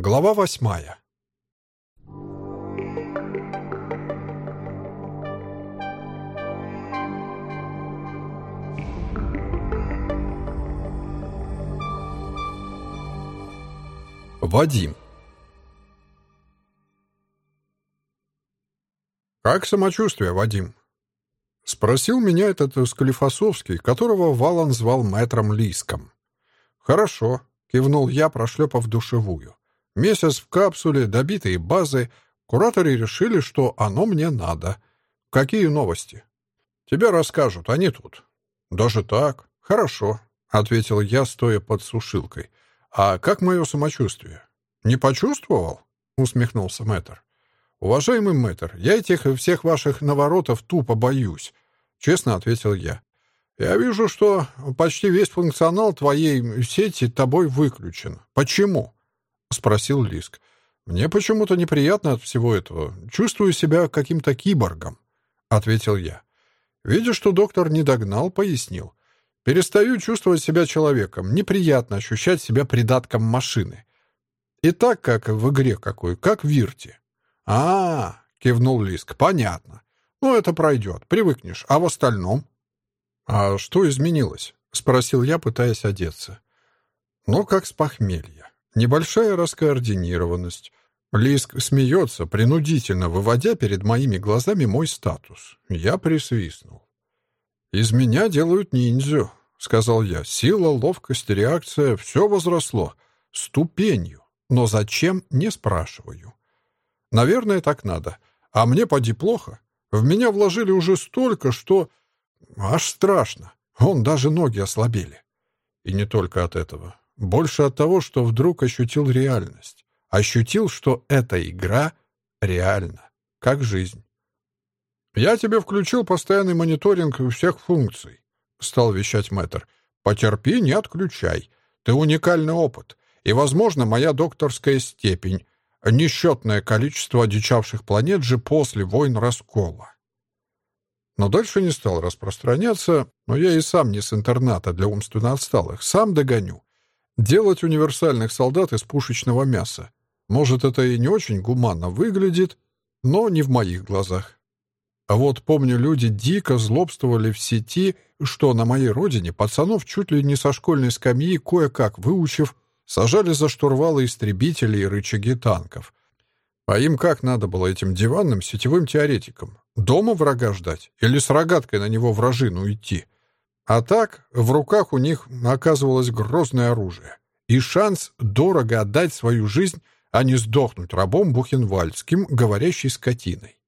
Глава восьмая. Вадим. «Как самочувствие, Вадим?» — спросил меня этот Склифосовский, которого Валан звал мэтром Лиском. «Хорошо», — кивнул я, прошлепав душевую. «Месяц в капсуле, добитые базы. Кураторы решили, что оно мне надо. Какие новости?» «Тебе расскажут, они тут». «Даже так? Хорошо», — ответил я, стоя под сушилкой. «А как мое самочувствие?» «Не почувствовал?» — усмехнулся мэтр. «Уважаемый мэтр, я этих всех ваших наворотов тупо боюсь», — честно ответил я. «Я вижу, что почти весь функционал твоей сети тобой выключен. Почему?» — спросил Лиск. «Мне почему-то неприятно от всего этого. Чувствую себя каким-то киборгом», — ответил я. Видя, что доктор не догнал, пояснил. «Перестаю чувствовать себя человеком. Неприятно ощущать себя придатком машины. И так, как в игре какой, как в Вирте». «А, -а, -а — кивнул Лиск, — понятно. Ну, это пройдет, привыкнешь. А в остальном?» «А что изменилось?» — спросил я, пытаясь одеться. «Ну, как с похмелья. Небольшая раскоординированность. Лиск смеется, принудительно выводя перед моими глазами мой статус. Я присвистнул. «Из меня делают ниндзю», — сказал я. «Сила, ловкость, реакция — все возросло. Ступенью. Но зачем, не спрашиваю. Наверное, так надо. А мне поди плохо. В меня вложили уже столько, что... Аж страшно. Он даже ноги ослабели. И не только от этого. Больше от того, что вдруг ощутил реальность. Ощутил, что эта игра реальна, как жизнь. «Я тебе включил постоянный мониторинг всех функций», — стал вещать мэтр. «Потерпи, не отключай. Ты уникальный опыт. И, возможно, моя докторская степень. Несчетное количество одичавших планет же после войн раскола. Но дальше не стал распространяться, но я и сам не с интерната для умственно отсталых, сам догоню. Делать универсальных солдат из пушечного мяса. Может, это и не очень гуманно выглядит, но не в моих глазах. А вот помню, люди дико злобствовали в сети, что на моей родине пацанов чуть ли не со школьной скамьи, кое-как выучив, сажали за штурвалы истребителей и рычаги танков. А им как надо было этим диванным сетевым теоретикам? Дома врага ждать? Или с рогаткой на него вражину идти? А так, в руках у них оказывалось грозное оружие. И шанс дорого отдать свою жизнь, а не сдохнуть рабом бухенвальдским, говорящей скотиной.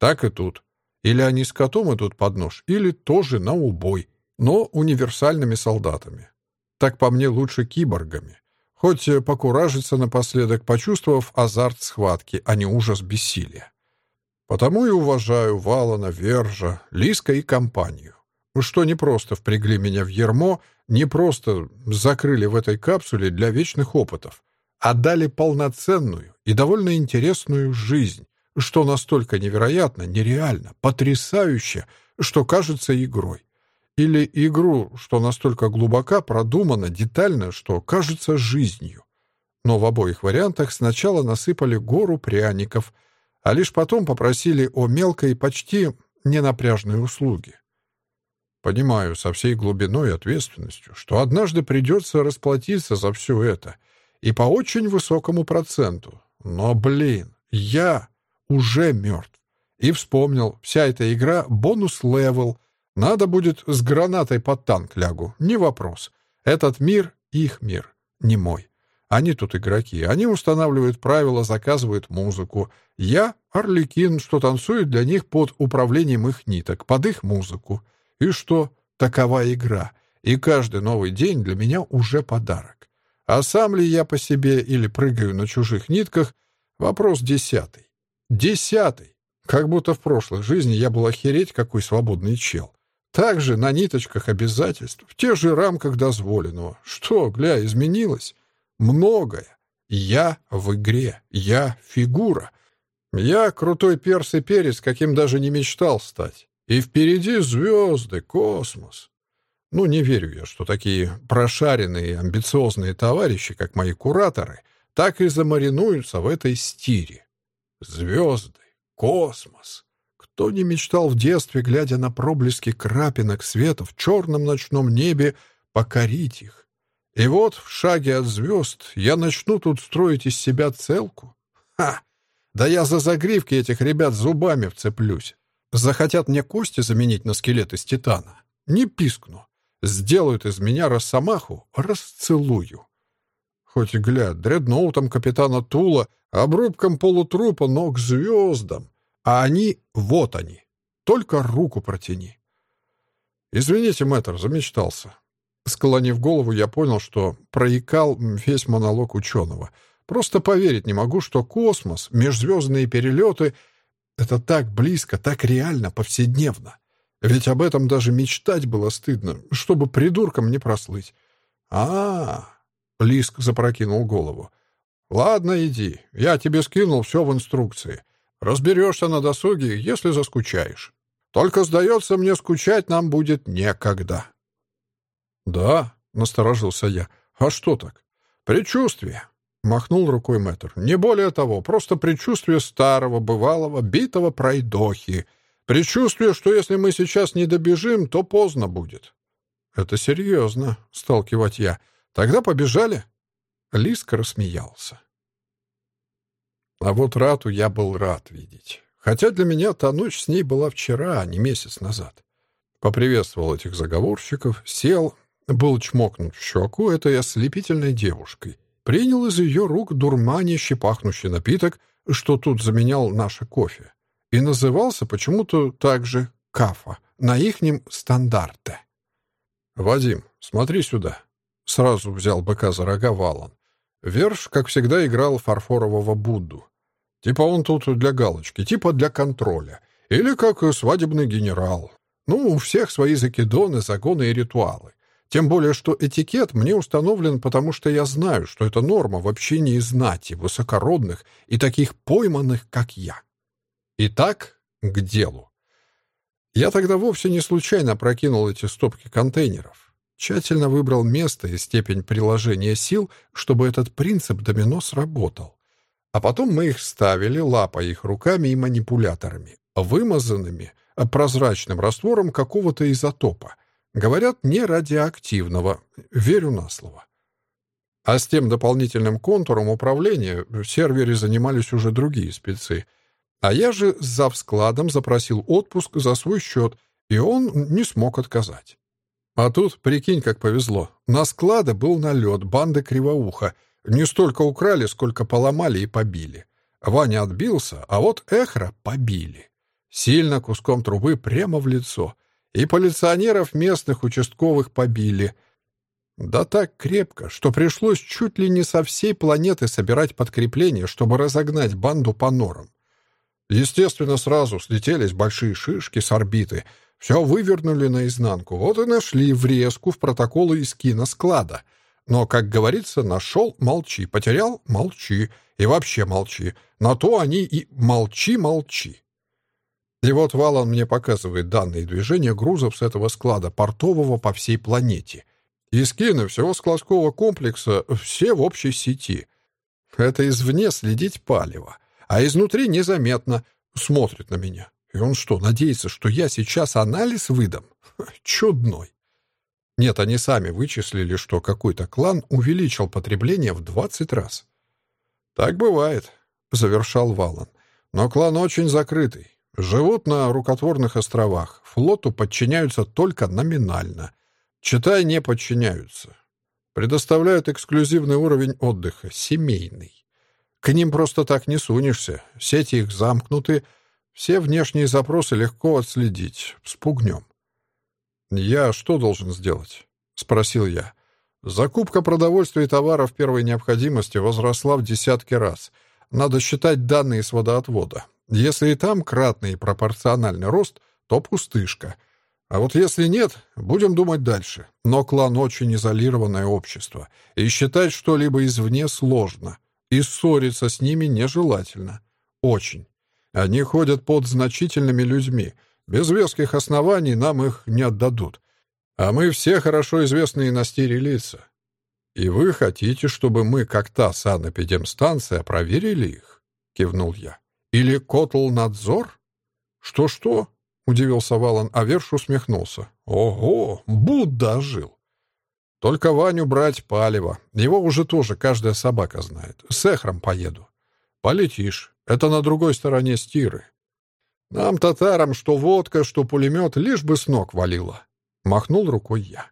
Так и тут. Или они с котом идут под нож, или тоже на убой, но универсальными солдатами. Так по мне лучше киборгами. Хоть покуражиться напоследок, почувствовав азарт схватки, а не ужас бессилия. Потому и уважаю Валана, Вержа, Лиска и компанию. Что не просто впрягли меня в ермо, не просто закрыли в этой капсуле для вечных опытов, а дали полноценную и довольно интересную жизнь, что настолько невероятно, нереально, потрясающе, что кажется игрой. Или игру, что настолько глубока, продумана, детально, что кажется жизнью. Но в обоих вариантах сначала насыпали гору пряников — а лишь потом попросили о мелкой, почти ненапряжной услуге. Понимаю со всей глубиной и ответственностью, что однажды придется расплатиться за все это, и по очень высокому проценту. Но, блин, я уже мертв. И вспомнил, вся эта игра — bonus level. Надо будет с гранатой под танк лягу, не вопрос. Этот мир — их мир, не мой. Они тут игроки. Они устанавливают правила, заказывают музыку. Я — Арлекин, что танцует для них под управлением их ниток, под их музыку. И что? Такова игра. И каждый новый день для меня уже подарок. А сам ли я по себе или прыгаю на чужих нитках — вопрос десятый. Десятый! Как будто в прошлой жизни я был охереть какой свободный чел. Также на ниточках обязательств, в тех же рамках дозволенного. Что, гля, изменилось? Многое. Я в игре. Я фигура. Я крутой перс и перец, каким даже не мечтал стать. И впереди звезды, космос. Ну, не верю я, что такие прошаренные, амбициозные товарищи, как мои кураторы, так и замаринуются в этой стире. Звезды, космос. Кто не мечтал в детстве, глядя на проблески крапинок света в черном ночном небе, покорить их? И вот в шаге от звезд я начну тут строить из себя целку? Ха! Да я за загривки этих ребят зубами вцеплюсь. Захотят мне кости заменить на скелет из титана. Не пискну. Сделают из меня росомаху, расцелую. Хоть, гля, дредноутом капитана Тула, обрубком полутрупа, но к звездам. А они, вот они. Только руку протяни. Извините, мэтр, замечтался. Склонив голову, я понял, что проикал весь монолог ученого. Просто поверить не могу, что космос, межзвездные перелеты — это так близко, так реально, повседневно. Ведь об этом даже мечтать было стыдно, чтобы придурком не прослыть. а, -а, Лиск запрокинул голову. «Ладно, иди. Я тебе скинул все в инструкции. Разберешься на досуге, если заскучаешь. Только, сдается мне, скучать нам будет некогда». «Да», — насторожился я. «А что так?» «Предчувствие», — махнул рукой мэтр. «Не более того, просто предчувствие старого, бывалого, битого пройдохи. Предчувствие, что если мы сейчас не добежим, то поздно будет». «Это серьезно», — стал кивать я. Тогда побежали. Лиска рассмеялся. А вот Рату я был рад видеть. Хотя для меня та ночь с ней была вчера, а не месяц назад. Поприветствовал этих заговорщиков, сел, был чмокнут в щеку этой ослепительной девушкой. Принял из ее рук дурманящий пахнущий напиток, что тут заменял наше кофе. И назывался почему-то так же «кафа», на ихнем стандарте. «Вадим, смотри сюда», Сразу взял быка за рога валан. Верш, как всегда, играл фарфорового Будду. Типа он тут для галочки, типа для контроля. Или как свадебный генерал. Ну, у всех свои закидоны, загоны и ритуалы. Тем более, что этикет мне установлен, потому что я знаю, что это норма в общении знати, высокородных и таких пойманных, как я. Итак, к делу. Я тогда вовсе не случайно прокинул эти стопки контейнеров. Тщательно выбрал место и степень приложения сил, чтобы этот принцип домино сработал. А потом мы их ставили, лапая их руками и манипуляторами, вымазанными прозрачным раствором какого-то изотопа. Говорят, не радиоактивного. Верю на слово. А с тем дополнительным контуром управления в сервере занимались уже другие спецы. А я же за складом запросил отпуск за свой счет, и он не смог отказать. А тут, прикинь, как повезло. На склада был налет банды Кривоуха. Не столько украли, сколько поломали и побили. Ваня отбился, а вот Эхра побили. Сильно куском трубы прямо в лицо. И полиционеров местных участковых побили. Да так крепко, что пришлось чуть ли не со всей планеты собирать подкрепление, чтобы разогнать банду по норам. Естественно, сразу слетелись большие шишки с орбиты — все вывернули наизнанку, вот и нашли врезку в протоколы из киносклада. Но, как говорится, нашел — молчи, потерял — молчи, и вообще молчи. На то они и молчи-молчи. И вот Валан мне показывает данные движения грузов с этого склада, портового по всей планете. И скины всего складского комплекса все в общей сети. Это извне следить палево, а изнутри незаметно смотрит на меня. И он что, надеется, что я сейчас анализ выдам? Чудной. Нет, они сами вычислили, что какой-то клан увеличил потребление в 20 раз. «Так бывает», — завершал Валан. «Но клан очень закрытый. Живут на рукотворных островах. Флоту подчиняются только номинально. Читай, не подчиняются. Предоставляют эксклюзивный уровень отдыха, семейный. К ним просто так не сунешься. Сети их замкнуты, все внешние запросы легко отследить. Спугнем. «Я что должен сделать?» — спросил я. «Закупка продовольствия и товаров первой необходимости возросла в десятки раз. Надо считать данные с водоотвода. Если и там кратный пропорциональный рост, то пустышка. А вот если нет, будем думать дальше. Но клан очень изолированное общество, и считать что-либо извне сложно. И ссориться с ними нежелательно. Очень. Они ходят под значительными людьми. Без веских оснований нам их не отдадут. А мы все хорошо известные на стире лица. «И вы хотите, чтобы мы, как та санэпидемстанция, проверили их?» — кивнул я. «Или Котлнадзор?» «Что-что?» — удивился Валан, а Верш усмехнулся. «Ого, Будда жил!» «Только Ваню брать палево. Его уже тоже каждая собака знает. С Эхром поеду». «Полетишь. Это на другой стороне стиры. Нам, татарам, что водка, что пулемет, лишь бы с ног валило». Махнул рукой я.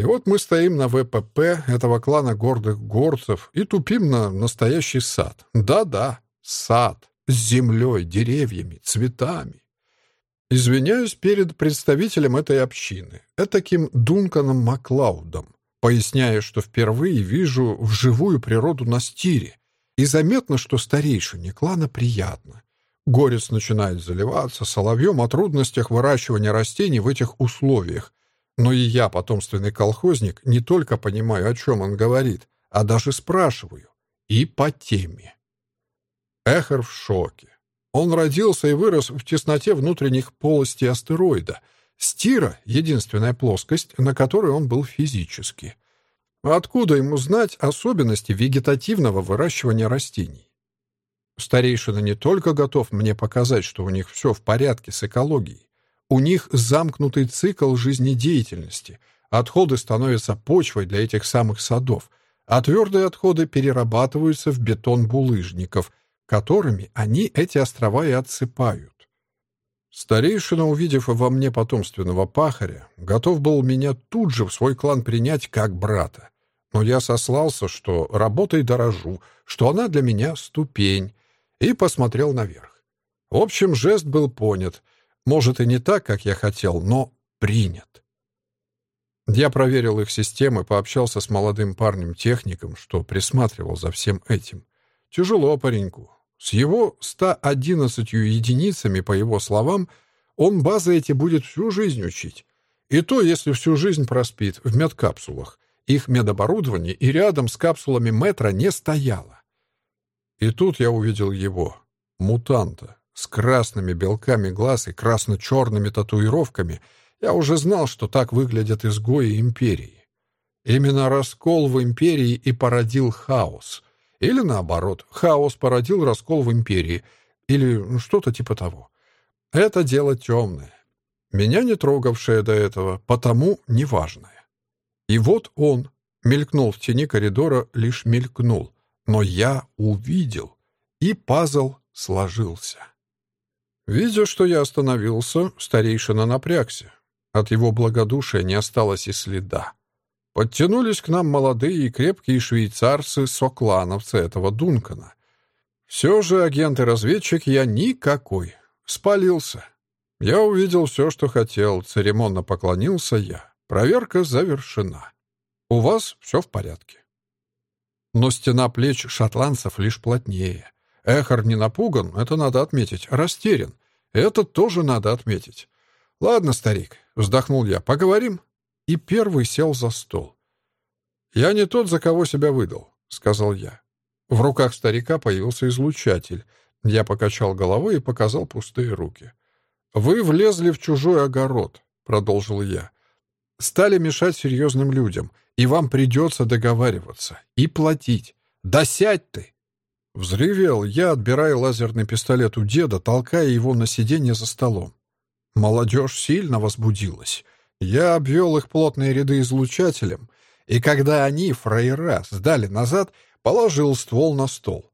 И вот мы стоим на ВПП этого клана гордых горцев и тупим на настоящий сад. Да-да, сад с землей, деревьями, цветами. Извиняюсь перед представителем этой общины, этаким Дунканом Маклаудом, поясняя, что впервые вижу вживую природу на стире, и заметно, что старейшине клана приятно. Горец начинает заливаться соловьем о трудностях выращивания растений в этих условиях, но и я, потомственный колхозник, не только понимаю, о чем он говорит, а даже спрашиваю. И по теме. Эхер в шоке. Он родился и вырос в тесноте внутренних полостей астероида. Стира — единственная плоскость, на которой он был физически. Откуда ему знать особенности вегетативного выращивания растений? Старейшина не только готов мне показать, что у них все в порядке с экологией, у них замкнутый цикл жизнедеятельности. Отходы становятся почвой для этих самых садов, а твердые отходы перерабатываются в бетон булыжников, которыми они эти острова и отсыпают. Старейшина, увидев во мне потомственного пахаря, готов был меня тут же в свой клан принять как брата. Но я сослался, что работой дорожу, что она для меня ступень, и посмотрел наверх. В общем, жест был понят — может, и не так, как я хотел, но принят. Я проверил их системы, пообщался с молодым парнем-техником, что присматривал за всем этим. Тяжело пареньку. С его 111 единицами, по его словам, он базы эти будет всю жизнь учить. И то, если всю жизнь проспит в медкапсулах. Их медоборудование и рядом с капсулами метра не стояло. И тут я увидел его, мутанта, с красными белками глаз и красно-черными татуировками, я уже знал, что так выглядят изгои империи. Именно раскол в империи и породил хаос. Или наоборот, хаос породил раскол в империи. Или что-то типа того. Это дело темное. Меня не трогавшее до этого, потому неважное. И вот он мелькнул в тени коридора, лишь мелькнул. Но я увидел, и пазл сложился. Видя, что я остановился, старейшина напрягся. От его благодушия не осталось и следа. Подтянулись к нам молодые и крепкие швейцарцы-соклановцы этого Дункана. Все же агент и разведчик я никакой. Спалился. Я увидел все, что хотел. Церемонно поклонился я. Проверка завершена. У вас все в порядке. Но стена плеч шотландцев лишь плотнее. Эхар не напуган, это надо отметить, растерян. Это тоже надо отметить. «Ладно, старик», — вздохнул я, — «поговорим». И первый сел за стол. «Я не тот, за кого себя выдал», — сказал я. В руках старика появился излучатель. Я покачал головой и показал пустые руки. «Вы влезли в чужой огород», — продолжил я. «Стали мешать серьезным людям, и вам придется договариваться и платить. Да сядь ты!» Взревел я, отбирая лазерный пистолет у деда, толкая его на сиденье за столом. Молодежь сильно возбудилась. Я обвел их плотные ряды излучателем, и когда они, фраера, сдали назад, положил ствол на стол.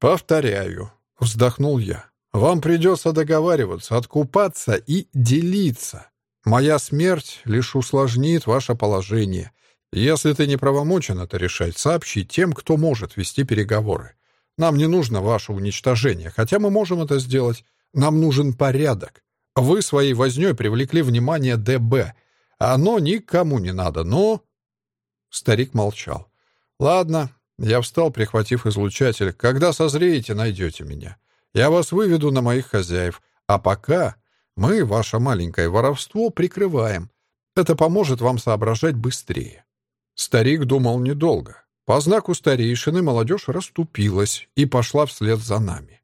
«Повторяю», — вздохнул я, — «вам придется договариваться, откупаться и делиться. Моя смерть лишь усложнит ваше положение. Если ты не правомочен это решать, сообщи тем, кто может вести переговоры. Нам не нужно ваше уничтожение, хотя мы можем это сделать. Нам нужен порядок. Вы своей вознёй привлекли внимание ДБ. Оно никому не надо, но...» Старик молчал. «Ладно». Я встал, прихватив излучатель. «Когда созреете, найдете меня. Я вас выведу на моих хозяев. А пока мы ваше маленькое воровство прикрываем. Это поможет вам соображать быстрее». Старик думал недолго. По знаку старейшины молодежь расступилась и пошла вслед за нами.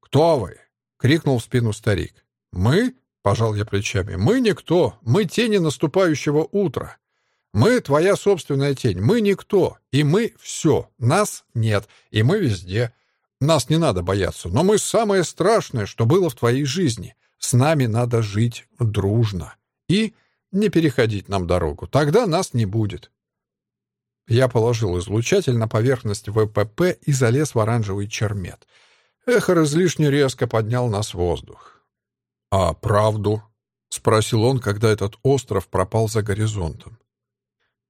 «Кто вы?» — крикнул в спину старик. «Мы?» — пожал я плечами. «Мы никто. Мы тени наступающего утра. Мы твоя собственная тень, мы никто, и мы все, нас нет, и мы везде. Нас не надо бояться, но мы самое страшное, что было в твоей жизни. С нами надо жить дружно и не переходить нам дорогу, тогда нас не будет. Я положил излучатель на поверхность ВПП и залез в оранжевый чермет. Эхо излишне резко поднял нас в воздух. «А правду?» — спросил он, когда этот остров пропал за горизонтом.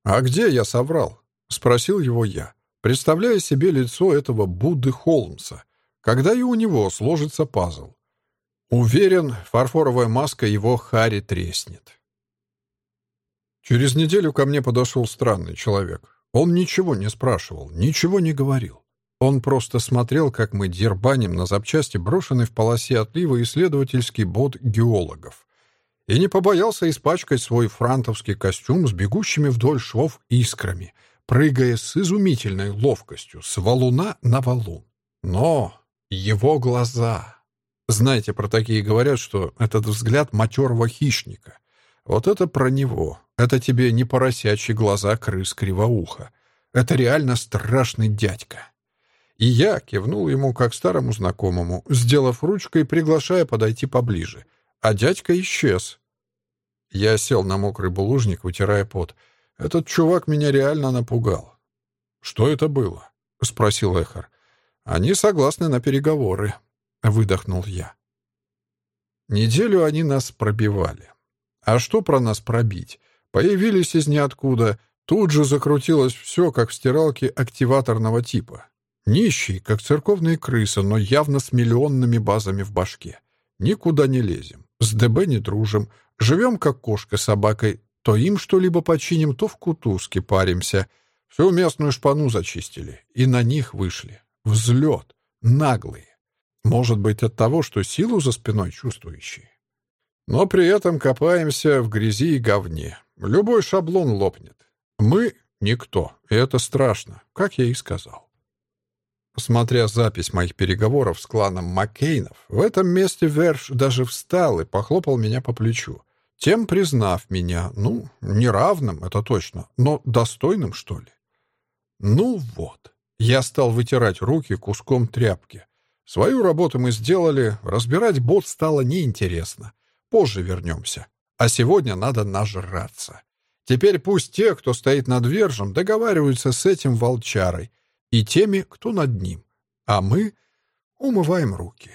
«А где я соврал?» — спросил его я, представляя себе лицо этого Будды Холмса, когда и у него сложится пазл. Уверен, фарфоровая маска его Хари треснет. Через неделю ко мне подошел странный человек. Он ничего не спрашивал, ничего не говорил. Он просто смотрел, как мы дербаним на запчасти, брошенный в полосе отлива исследовательский бот геологов. И не побоялся испачкать свой франтовский костюм с бегущими вдоль швов искрами, прыгая с изумительной ловкостью с валуна на валун. Но его глаза... Знаете, про такие говорят, что этот взгляд матерого хищника. Вот это про него. Это тебе не поросячьи глаза крыс кривоуха. Это реально страшный дядька. И я кивнул ему как старому знакомому, сделав ручкой, приглашая подойти поближе. А дядька исчез. Я сел на мокрый булыжник, вытирая пот. Этот чувак меня реально напугал. «Что это было?» — спросил Эхар. «Они согласны на переговоры», — выдохнул я. Неделю они нас пробивали. А что про нас пробить? Появились из ниоткуда. Тут же закрутилось все, как в стиралке активаторного типа. Нищий, как церковные крысы, но явно с миллионными базами в башке. Никуда не лезем. С ДБ не дружим. Живем, как кошка с собакой. То им что-либо починим, то в кутузке паримся. Всю местную шпану зачистили. И на них вышли. Взлет. Наглые. Может быть, от того, что силу за спиной чувствующие. Но при этом копаемся в грязи и говне. Любой шаблон лопнет. Мы — никто, и это страшно, как я и сказал. Смотря запись моих переговоров с кланом Маккейнов, в этом месте Верш даже встал и похлопал меня по плечу, тем признав меня, ну, неравным, это точно, но достойным, что ли. Ну вот, я стал вытирать руки куском тряпки. Свою работу мы сделали, разбирать бот стало неинтересно. Позже вернемся. А сегодня надо нажраться. Теперь пусть те, кто стоит над Вержем, договариваются с этим волчарой и теми, кто над ним. А мы умываем руки.